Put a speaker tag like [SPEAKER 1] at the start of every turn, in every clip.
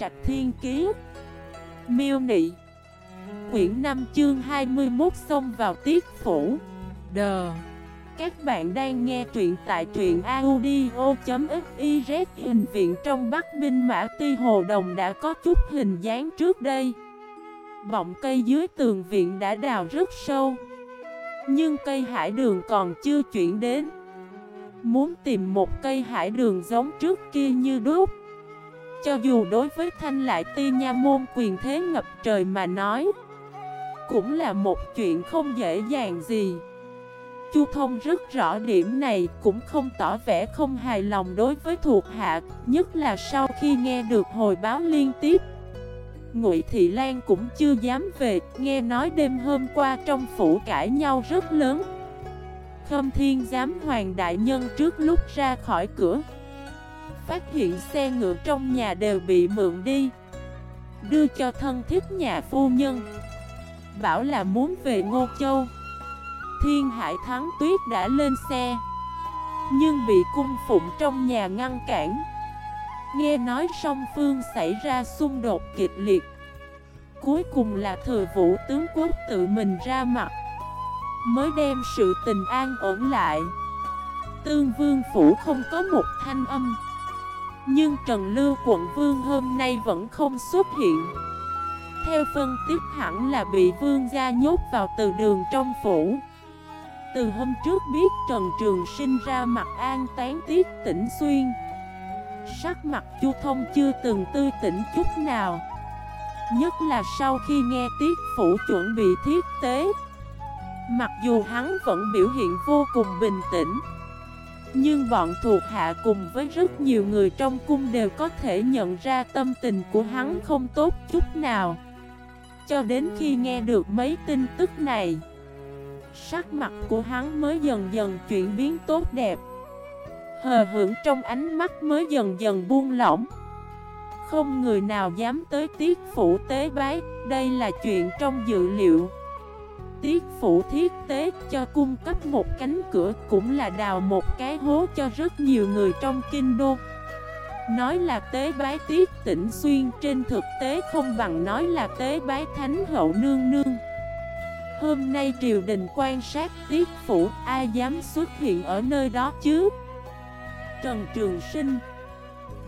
[SPEAKER 1] Trạch Thiên Kiế Miêu Nị. Quyển 5 chương 21 xông vào tiết phủ. Đờ. Các bạn đang nghe truyện tại truyện audio.xyz Hình viện trong Bắc Minh Mã Ti Hồ Đồng đã có chút hình dáng trước đây. Bọng cây dưới tường viện đã đào rất sâu. Nhưng cây hải đường còn chưa chuyển đến. Muốn tìm một cây hải đường giống trước kia như đúc cho dù đối với thanh lại ti nha môn quyền thế ngập trời mà nói, Cũng là một chuyện không dễ dàng gì. Chu Thông rất rõ điểm này, cũng không tỏ vẻ không hài lòng đối với thuộc hạ, Nhất là sau khi nghe được hồi báo liên tiếp. Ngụy Thị Lan cũng chưa dám về, Nghe nói đêm hôm qua trong phủ cãi nhau rất lớn. Khâm Thiên giám hoàng đại nhân trước lúc ra khỏi cửa Phát hiện xe ngựa trong nhà đều bị mượn đi. Đưa cho thân thiết nhà phu nhân. Bảo là muốn về Ngô Châu. Thiên Hải Thắng Tuyết đã lên xe. Nhưng bị cung phụng trong nhà ngăn cản. Nghe nói song phương xảy ra xung đột kịch liệt. Cuối cùng là thừa vũ tướng quốc tự mình ra mặt. Mới đem sự tình an ổn lại. Tương Vương Phủ không có một thanh âm. Nhưng Trần Lưu quận Vương hôm nay vẫn không xuất hiện. Theo phân tích hẳn là bị Vương gia nhốt vào từ đường trong phủ. Từ hôm trước biết Trần Trường sinh ra mặt an tán tiết tỉnh xuyên. Sắc mặt Chu Thông chưa từng tươi tỉnh chút nào. Nhất là sau khi nghe tiết phủ chuẩn bị thiết tế Mặc dù hắn vẫn biểu hiện vô cùng bình tĩnh nhưng bọn thuộc hạ cùng với rất nhiều người trong cung đều có thể nhận ra tâm tình của hắn không tốt chút nào. Cho đến khi nghe được mấy tin tức này, Sắc mặt của hắn mới dần dần chuyển biến tốt đẹp. Hờ hưởng trong ánh mắt mới dần dần buông lỏng. Không người nào dám tới tiết phủ tế bái, Đây là chuyện trong dự liệu. Tiết phủ thiết tế cho cung cấp một cánh cửa cũng là đào một cái hố cho rất nhiều người trong kinh đô. Nói là tế bái tiết tỉnh xuyên, trên thực tế không bằng nói là tế bái thánh hậu nương nương. Hôm nay triều đình quan sát tiết phủ ai dám xuất hiện ở nơi đó chứ? Trần Trường Sinh,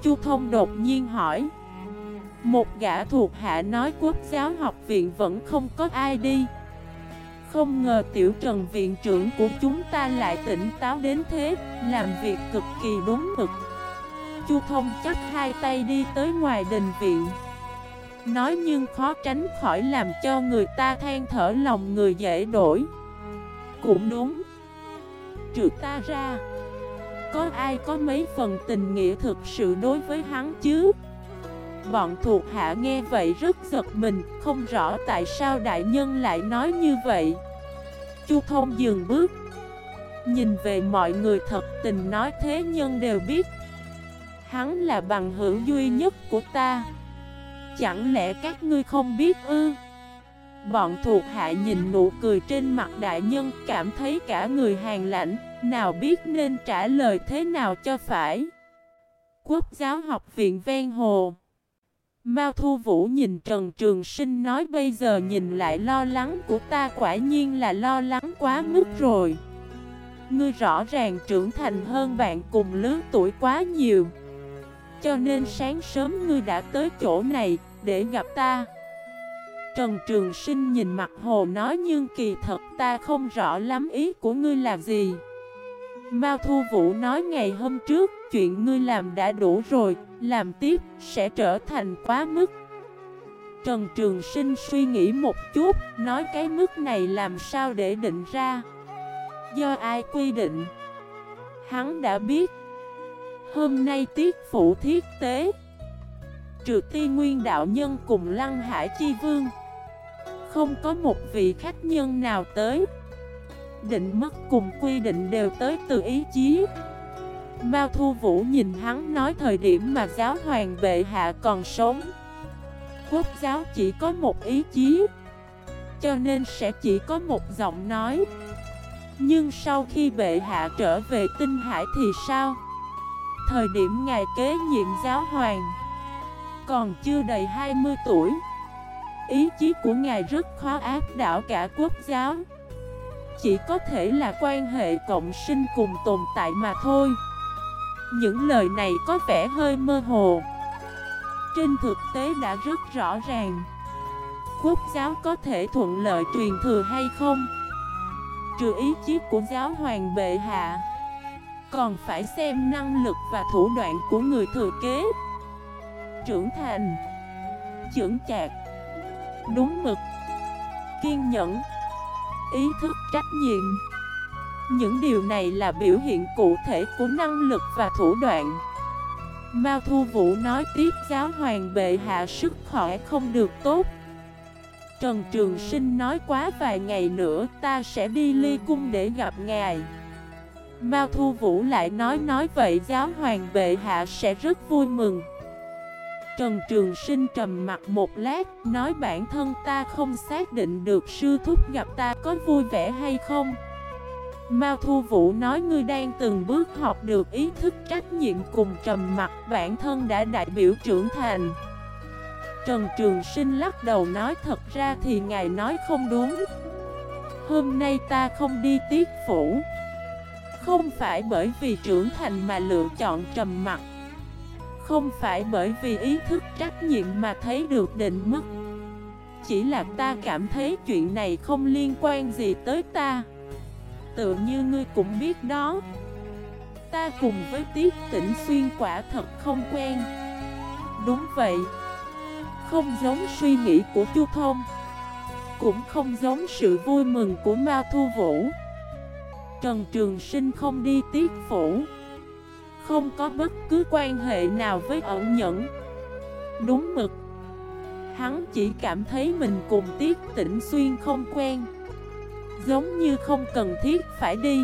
[SPEAKER 1] Chu Thông đột nhiên hỏi. Một gã thuộc hạ nói quốc giáo học viện vẫn không có ai đi không ngờ tiểu trần viện trưởng của chúng ta lại tỉnh táo đến thế, Làm việc cực kỳ đúng mực. Chu thông chắc hai tay đi tới ngoài đình viện. Nói nhưng khó tránh khỏi làm cho người ta than thở lòng người dễ đổi. Cũng đúng. Trừ ta ra, Có ai có mấy phần tình nghĩa thực sự đối với hắn chứ? Bọn thuộc hạ nghe vậy rất giật mình, Không rõ tại sao đại nhân lại nói như vậy. Chu thông dừng bước, Nhìn về mọi người thật tình nói thế nhân đều biết. Hắn là bằng hữu duy nhất của ta. Chẳng lẽ các ngươi không biết ư? Bọn thuộc hạ nhìn nụ cười trên mặt đại nhân, Cảm thấy cả người hàng lãnh. Nào biết nên trả lời thế nào cho phải? Quốc giáo học viện ven hồ. Mao Thu Vũ nhìn Trần Trường Sinh nói, bây giờ nhìn lại lo lắng của ta quả nhiên là lo lắng quá mức rồi. Ngươi rõ ràng trưởng thành hơn bạn cùng lứa tuổi quá nhiều. Cho nên sáng sớm ngươi đã tới chỗ này để gặp ta. Trần Trường Sinh nhìn mặt hồ nói, nhưng kỳ thật ta không rõ lắm ý của ngươi là gì. Mao Thu Vũ nói, ngày hôm trước chuyện ngươi làm đã đủ rồi, làm tiếp sẽ trở thành quá mức. Trần Trường Sinh suy nghĩ một chút, nói cái mức này làm sao để định ra. Do ai quy định? Hắn đã biết. Hôm nay tiết phủ thiết tế. Trừ ti nguyên đạo nhân cùng Lăng Hải Chi Vương. Không có một vị khách nhân nào tới. Định mức cùng quy định đều tới từ ý chí. Mao Thu Vũ nhìn hắn nói thời điểm mà giáo hoàng bệ hạ còn sống. Quốc giáo chỉ có một ý chí, Cho nên sẽ chỉ có một giọng nói. Nhưng sau khi bệ hạ trở về tinh hải thì sao? Thời điểm ngài kế nhiệm giáo hoàng, Còn chưa đầy 20 tuổi. Ý chí của ngài rất khó áp đảo cả quốc giáo. Chỉ có thể là quan hệ cộng sinh cùng tồn tại mà thôi. Những lời này có vẻ hơi mơ hồ. Trên thực tế đã rất rõ ràng. Quốc giáo có thể thuận lợi truyền thừa hay không? Trừ ý chí của giáo hoàng bệ hạ Còn phải xem năng lực và thủ đoạn của người thừa kế. Trưởng thành Trưởng chạc đúng mực, kiên nhẫn, ý thức trách nhiệm. Những điều này là biểu hiện cụ thể của năng lực và thủ đoạn. Mao Thu Vũ nói tiếp giáo hoàng bệ hạ sức khỏe không được tốt. Trần Trường Sinh nói quá vài ngày nữa ta sẽ đi ly cung để gặp ngài. Mao Thu Vũ lại nói nói vậy giáo hoàng bệ hạ sẽ rất vui mừng. Trần Trường Sinh trầm mặt một lát, nói bản thân ta không xác định được sư thúc gặp ta có vui vẻ hay không. Mao Thu Vũ nói ngươi đang từng bước học được ý thức trách nhiệm cùng trầm mặt bản thân đã đại biểu trưởng thành. Trần Trường Sinh lắc đầu nói, thật ra thì ngài nói không đúng. Hôm nay ta không đi tiết phủ. Không phải bởi vì trưởng thành mà lựa chọn trầm mặt không phải bởi vì ý thức trách nhiệm mà thấy được định mức Chỉ là ta cảm thấy chuyện này không liên quan gì tới ta Tự như ngươi cũng biết đó. Ta cùng với Tiết Tĩnh Xuyên quả thật không quen. Đúng vậy. Không giống suy nghĩ của Chu Thông. Cũng không giống sự vui mừng của Mao Thu Vũ. Trần Trường Sinh không đi Tiết Phủ. Không có bất cứ quan hệ nào với ẩn nhẫn. Đúng mực. Hắn chỉ cảm thấy mình cùng Tiết Tĩnh Xuyên không quen. Giống như không cần thiết phải đi.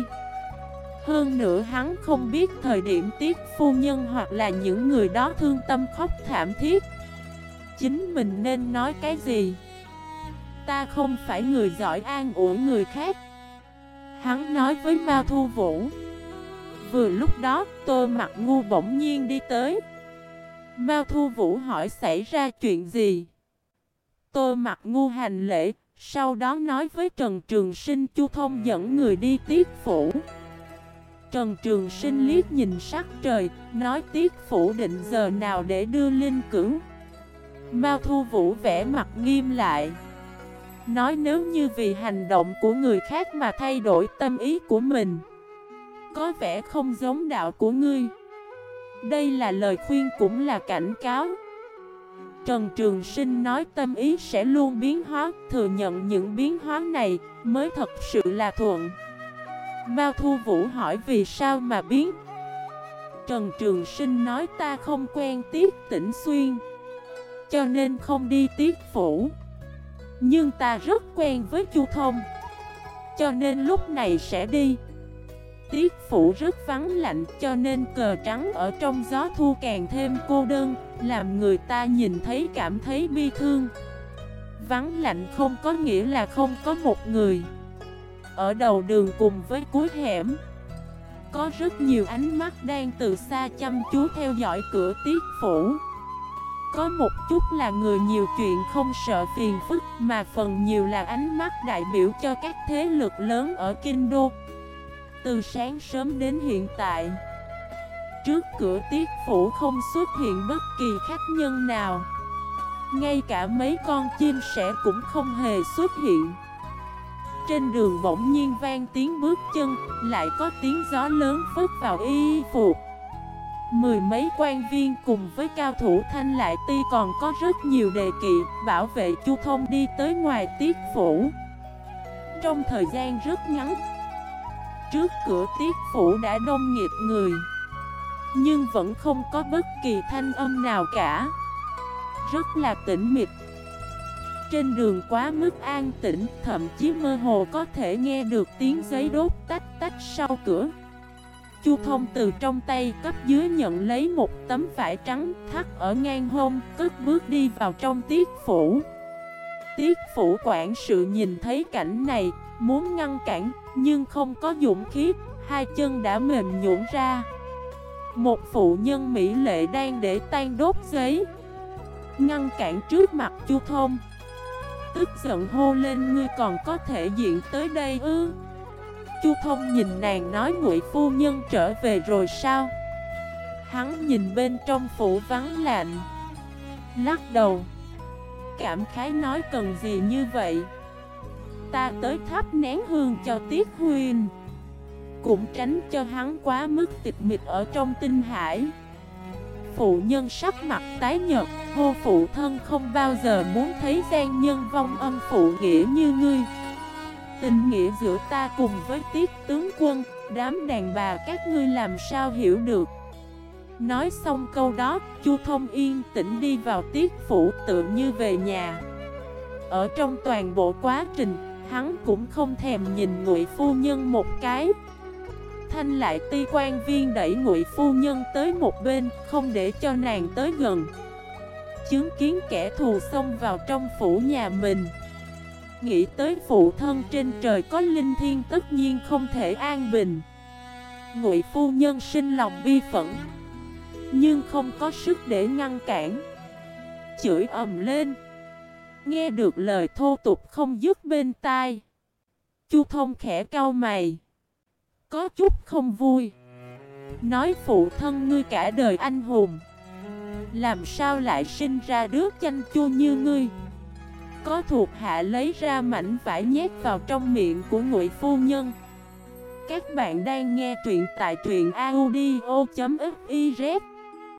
[SPEAKER 1] Hơn nữa hắn không biết thời điểm Tiết Phu Nhân hoặc là những người đó thương tâm khóc thảm thiết. Chính mình nên nói cái gì? Ta không phải người giỏi an ủi người khác. Hắn nói với Mao Thu Vũ. Vừa lúc đó, tôi mặt ngu bỗng nhiên đi tới. Mao Thu Vũ hỏi xảy ra chuyện gì? Tôi mặt ngu hành lễ, sau đó nói với Trần Trường Sinh Chu Thông dẫn người đi tiết phủ. Trần Trường Sinh liếc nhìn sắc trời, nói tiết phủ định giờ nào để đưa linh cửu. Mao Thu Vũ vẽ mặt nghiêm lại. Nói nếu như vì hành động của người khác mà thay đổi tâm ý của mình có vẻ không giống đạo của ngươi Đây là lời khuyên cũng là cảnh cáo Trần Trường Sinh nói tâm ý sẽ luôn biến hóa, Thừa nhận những biến hóa này mới thật sự là thuận. Mao Thu Vũ hỏi vì sao mà biến? Trần Trường Sinh nói ta không quen tiết tỉnh xuyên, Cho nên không đi tiết phủ. Nhưng ta rất quen với Chu Thông, Cho nên lúc này sẽ đi. Tiết phủ rất vắng lạnh cho nên cờ trắng ở trong gió thu càng thêm cô đơn, Làm người ta nhìn thấy cảm thấy bi thương. Vắng lạnh không có nghĩa là không có một người. Ở đầu đường cùng với cuối hẻm, Có rất nhiều ánh mắt đang từ xa chăm chú theo dõi cửa tiết phủ. Có một chút là người nhiều chuyện không sợ phiền phức, Mà phần nhiều là ánh mắt đại biểu cho các thế lực lớn ở Kinh Đô từ sáng sớm đến hiện tại. Trước cửa tiết phủ không xuất hiện bất kỳ khách nhân nào. Ngay cả mấy con chim sẻ cũng không hề xuất hiện. Trên đường bỗng nhiên vang tiếng bước chân, Lại có tiếng gió lớn phất vào y phục. Mười mấy quan viên cùng với cao thủ thanh lại ti còn có rất nhiều đề kỵ, Bảo vệ chu thông đi tới ngoài tiết phủ. Trong thời gian rất ngắn Trước cửa tiết phủ đã đông nghiệp người, Nhưng vẫn không có bất kỳ thanh âm nào cả. Rất là tĩnh mịch. Trên đường quá mức an tĩnh, Thậm chí mơ hồ có thể nghe được tiếng giấy đốt tách tách sau cửa. Chu thông từ trong tay cấp dưới nhận lấy một tấm vải trắng, thắt ở ngang hông, Cất bước đi vào trong tiết phủ. Tiết phủ quản sự nhìn thấy cảnh này Muốn ngăn cản, nhưng không có dũng khí, Hai chân đã mềm nhũn ra. Một phụ nhân mỹ lệ đang để tan đốt giấy. Ngăn cản trước mặt Chu Thông. Tức giận hô lên, ngươi còn có thể diện tới đây ư? Chu Thông nhìn nàng nói, ngụy phu nhân trở về rồi sao? Hắn nhìn bên trong phủ vắng lạnh. Lắc đầu. Cảm khái nói cần gì như vậy? Ta tới thắp nén hương cho Tiết Huyền. Cũng tránh cho hắn quá mức tịch mịch ở trong tinh hải. Phụ nhân sắc mặt tái nhật Hô phụ thân không bao giờ muốn thấy gian nhân vong âm phụ nghĩa như ngươi. Tình nghĩa giữa ta cùng với tiết tướng quân, Đám đàn bà các ngươi làm sao hiểu được? Nói xong câu đó, Chu Thông yên tĩnh đi vào tiết phủ tự như về nhà. Ở trong toàn bộ quá trình Hắn cũng không thèm nhìn ngụy phu nhân một cái. Thanh lại ti quan viên đẩy ngụy phu nhân tới một bên, Không để cho nàng tới gần. Chứng kiến kẻ thù xông vào trong phủ nhà mình. Nghĩ tới phụ thân trên trời có linh thiên tất nhiên không thể an bình. Ngụy phu nhân sinh lòng bi phẫn, Nhưng không có sức để ngăn cản. Chửi ầm lên. Nghe được lời thô tục không dứt bên tai. Chu thông khẽ cau mày. Có chút không vui. Nói phụ thân ngươi cả đời anh hùng. Làm sao lại sinh ra đứa chanh chua như ngươi? Có thuộc hạ lấy ra mảnh vải nhét vào trong miệng của ngụy phu nhân. Các bạn đang nghe truyện tại truyện audio.fif